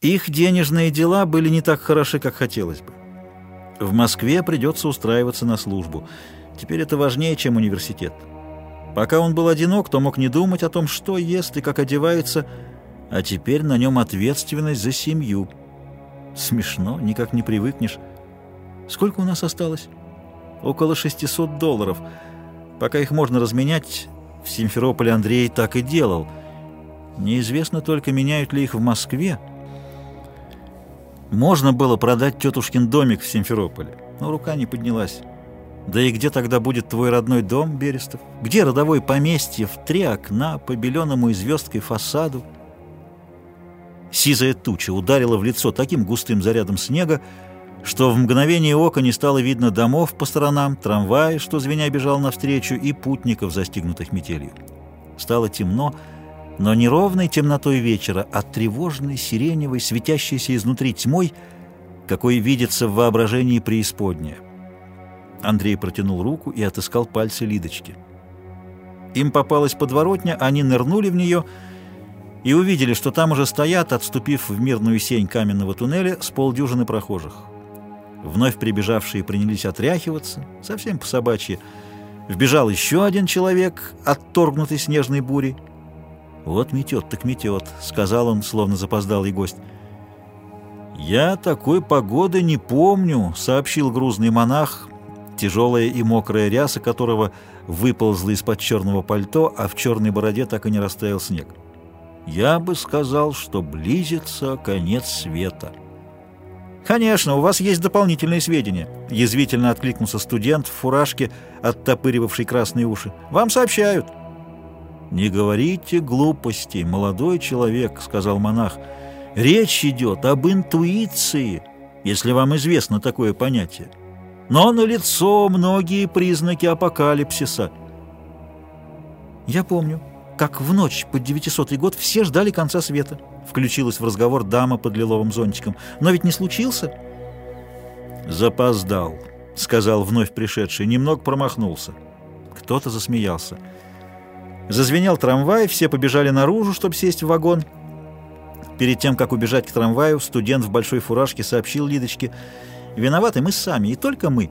Их денежные дела были не так хороши, как хотелось бы. В Москве придется устраиваться на службу. Теперь это важнее, чем университет. Пока он был одинок, то мог не думать о том, что ест и как одевается, а теперь на нем ответственность за семью. Смешно, никак не привыкнешь. Сколько у нас осталось? Около 600 долларов. Пока их можно разменять, в Симферополе Андрей так и делал. Неизвестно только, меняют ли их в Москве. Можно было продать тетушкин домик в Симферополе, но рука не поднялась. Да и где тогда будет твой родной дом, Берестов? Где родовое поместье в три окна по беленому и звездкой фасаду? Сизая туча ударила в лицо таким густым зарядом снега, что в мгновение ока не стало видно домов по сторонам, трамвая, что звеня бежал навстречу, и путников, застигнутых метелью. Стало темно, но не ровной темнотой вечера, а тревожной, сиреневой, светящейся изнутри тьмой, какой видится в воображении преисподняя. Андрей протянул руку и отыскал пальцы Лидочки. Им попалась подворотня, они нырнули в нее и увидели, что там уже стоят, отступив в мирную сень каменного туннеля, с полдюжины прохожих. Вновь прибежавшие принялись отряхиваться, совсем по-собачьи. Вбежал еще один человек, отторгнутый снежной бурей. «Вот метет так метет», — сказал он, словно запоздалый гость. «Я такой погоды не помню», — сообщил грузный монах, тяжелая и мокрая ряса которого выползла из-под черного пальто, а в черной бороде так и не растаял снег. «Я бы сказал, что близится конец света». «Конечно, у вас есть дополнительные сведения», — язвительно откликнулся студент в фуражке, оттопыривавший красные уши. «Вам сообщают». «Не говорите глупостей, молодой человек», — сказал монах. «Речь идет об интуиции, если вам известно такое понятие. Но налицо многие признаки апокалипсиса». «Я помню, как в ночь под 900 год все ждали конца света», — включилась в разговор дама под лиловым зонтиком. «Но ведь не случился?» «Запоздал», — сказал вновь пришедший, немного промахнулся. Кто-то засмеялся. Зазвенел трамвай, все побежали наружу, чтобы сесть в вагон. Перед тем, как убежать к трамваю, студент в большой фуражке сообщил Лидочке, «Виноваты мы сами, и только мы.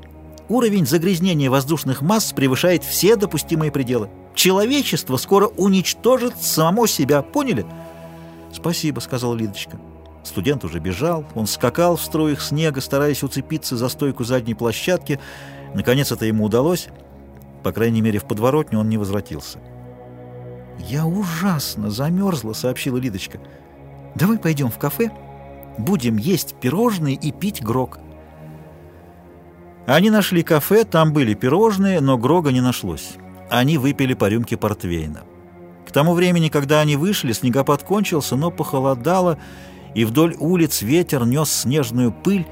Уровень загрязнения воздушных масс превышает все допустимые пределы. Человечество скоро уничтожит само себя, поняли?» «Спасибо», — сказала Лидочка. Студент уже бежал, он скакал в струях снега, стараясь уцепиться за стойку задней площадки. Наконец это ему удалось. По крайней мере, в подворотню он не возвратился. «Я ужасно замерзла», — сообщила Лидочка. «Давай пойдем в кафе, будем есть пирожные и пить грог». Они нашли кафе, там были пирожные, но грога не нашлось. Они выпили по рюмке портвейна. К тому времени, когда они вышли, снегопад кончился, но похолодало, и вдоль улиц ветер нес снежную пыль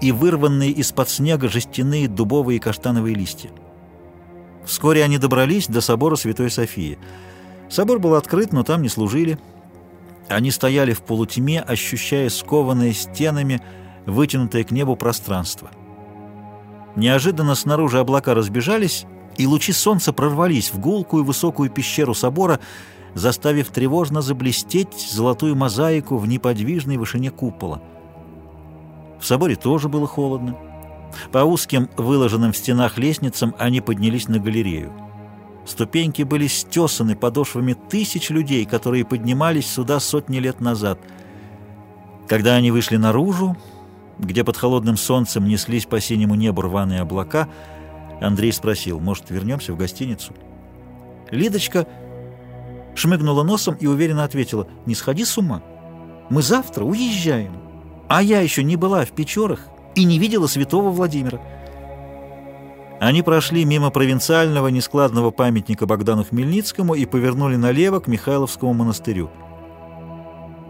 и вырванные из-под снега жестяные дубовые и каштановые листья. Вскоре они добрались до собора Святой Софии — Собор был открыт, но там не служили. Они стояли в полутьме, ощущая скованные стенами, вытянутое к небу пространство. Неожиданно снаружи облака разбежались, и лучи солнца прорвались в гулкую высокую пещеру собора, заставив тревожно заблестеть золотую мозаику в неподвижной вышине купола. В соборе тоже было холодно. По узким, выложенным в стенах лестницам они поднялись на галерею. Ступеньки были стесаны подошвами тысяч людей, которые поднимались сюда сотни лет назад. Когда они вышли наружу, где под холодным солнцем неслись по синему небу рваные облака, Андрей спросил, может, вернемся в гостиницу? Лидочка шмыгнула носом и уверенно ответила, не сходи с ума, мы завтра уезжаем, а я еще не была в Печорах и не видела святого Владимира. Они прошли мимо провинциального нескладного памятника Богдану Хмельницкому и повернули налево к Михайловскому монастырю.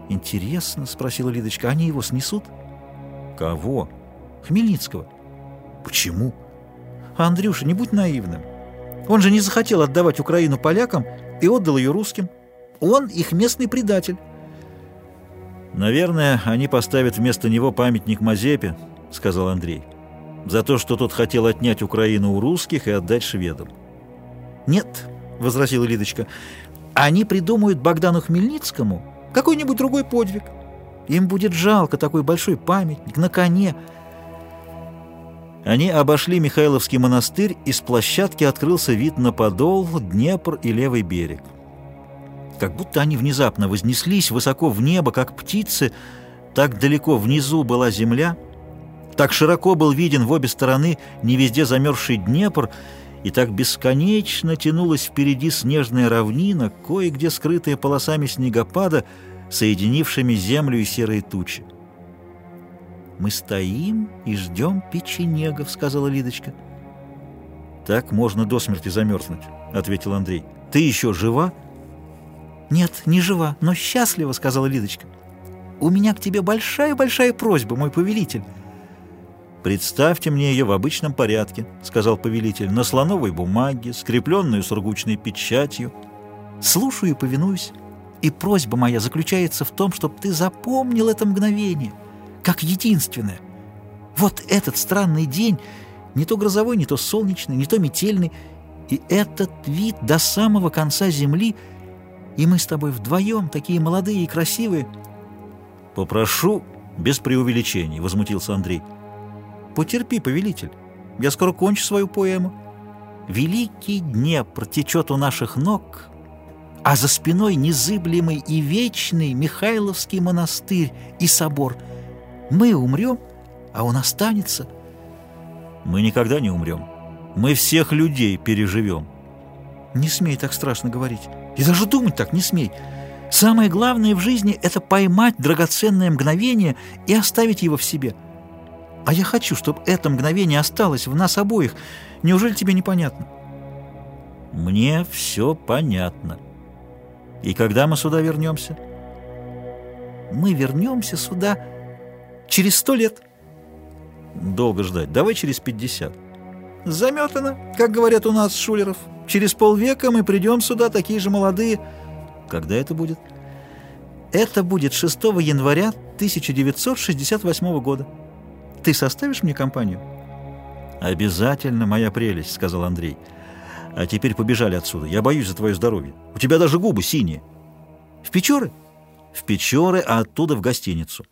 «Интересно», — спросила Лидочка, — «они его снесут?» «Кого?» «Хмельницкого». «Почему?» «Андрюша, не будь наивным. Он же не захотел отдавать Украину полякам и отдал ее русским. Он их местный предатель». «Наверное, они поставят вместо него памятник Мазепе», — сказал Андрей за то, что тот хотел отнять Украину у русских и отдать шведам. «Нет», — возразила Лидочка, — «они придумают Богдану Хмельницкому какой-нибудь другой подвиг. Им будет жалко такой большой памятник на коне. Они обошли Михайловский монастырь, и с площадки открылся вид на Подол, Днепр и левый берег. Как будто они внезапно вознеслись высоко в небо, как птицы, так далеко внизу была земля, так широко был виден в обе стороны не везде замерзший Днепр, и так бесконечно тянулась впереди снежная равнина, кое-где скрытая полосами снегопада, соединившими землю и серые тучи. «Мы стоим и ждем печенегов», — сказала Лидочка. «Так можно до смерти замерзнуть», — ответил Андрей. «Ты еще жива?» «Нет, не жива, но счастлива», — сказала Лидочка. «У меня к тебе большая-большая просьба, мой повелитель». «Представьте мне ее в обычном порядке», — сказал повелитель, — «на слоновой бумаге, скрепленную сургучной печатью». «Слушаю и повинуюсь. И просьба моя заключается в том, чтобы ты запомнил это мгновение» как единственное. Вот этот странный день, не то грозовой, не то солнечный, не то метельный, и этот вид до самого конца земли, и мы с тобой вдвоем, такие молодые и красивые. «Попрошу без преувеличений», — возмутился Андрей. «Потерпи, повелитель, я скоро кончу свою поэму. Великий Днепр течет у наших ног, а за спиной незыблемый и вечный Михайловский монастырь и собор — мы умрем, а он останется. Мы никогда не умрем. Мы всех людей переживем. Не смей так страшно говорить. И даже думать так не смей. Самое главное в жизни — это поймать драгоценное мгновение и оставить его в себе. А я хочу, чтобы это мгновение осталось в нас обоих. Неужели тебе непонятно? Мне все понятно. И когда мы сюда вернемся? Мы вернемся сюда Через сто лет. Долго ждать. Давай через пятьдесят. Заметано, как говорят у нас шулеров. Через полвека мы придем сюда, такие же молодые. Когда это будет? Это будет 6 января 1968 года. Ты составишь мне компанию? Обязательно, моя прелесть, сказал Андрей. А теперь побежали отсюда. Я боюсь за твое здоровье. У тебя даже губы синие. В Печоры? В Печоры, а оттуда в гостиницу.